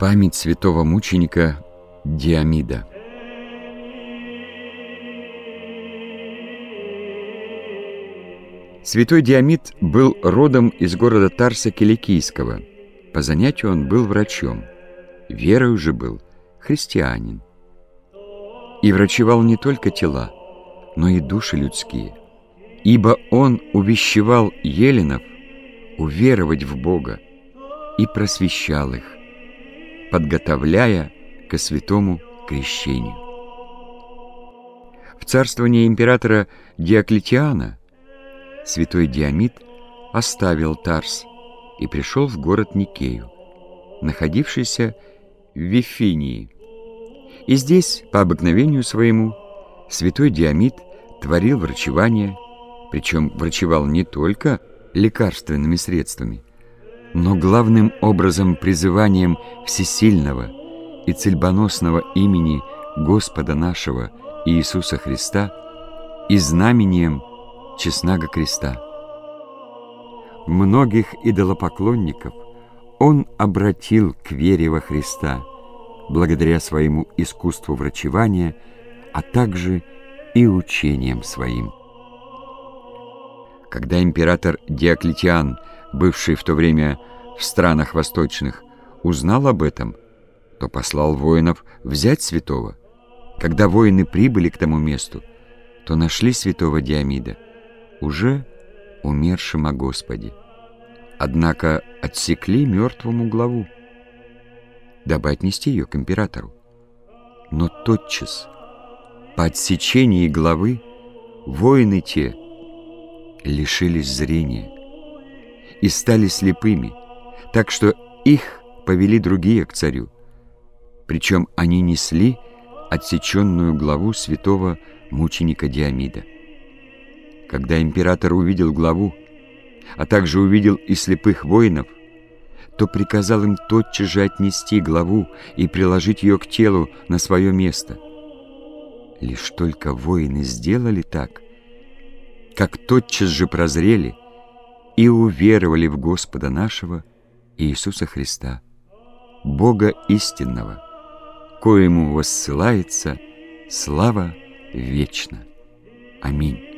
Память святого мученика Диамида. Святой Диамид был родом из города Тарса Киликийского. По занятию он был врачом. Верой же был христианин. И врачевал не только тела, но и души людские. Ибо он увещевал еленов уверовать в Бога и просвещал их, подготовляя ко святому крещению. В царствовании императора Диоклетиана святой Диамид оставил Тарс и пришел в город Никею, находившийся в Вифинии. И здесь, по обыкновению своему, святой Диамид творил врачевание, причем врачевал не только лекарственными средствами, но главным образом призыванием всесильного и цельбоносного имени Господа нашего Иисуса Христа и знамением честного креста. Многих идолопоклонников он обратил к вере во Христа, благодаря своему искусству врачевания, а также и учением своим. Когда император Диоклетиан, бывший в то время в странах восточных, узнал об этом, то послал воинов взять святого. Когда воины прибыли к тому месту, то нашли святого Диамида, уже умершим о Господе. Однако отсекли мертвому главу, дабы отнести ее к императору. Но тотчас, по отсечении главы, воины те лишились зрения и стали слепыми, так что их повели другие к царю. Причем они несли отсеченную главу святого мученика Диамида. Когда император увидел главу, а также увидел и слепых воинов, то приказал им тотчас же отнести главу и приложить ее к телу на свое место. Лишь только воины сделали так — как тотчас же прозрели и уверовали в Господа нашего Иисуса Христа, Бога истинного, коему воссылается слава вечно. Аминь.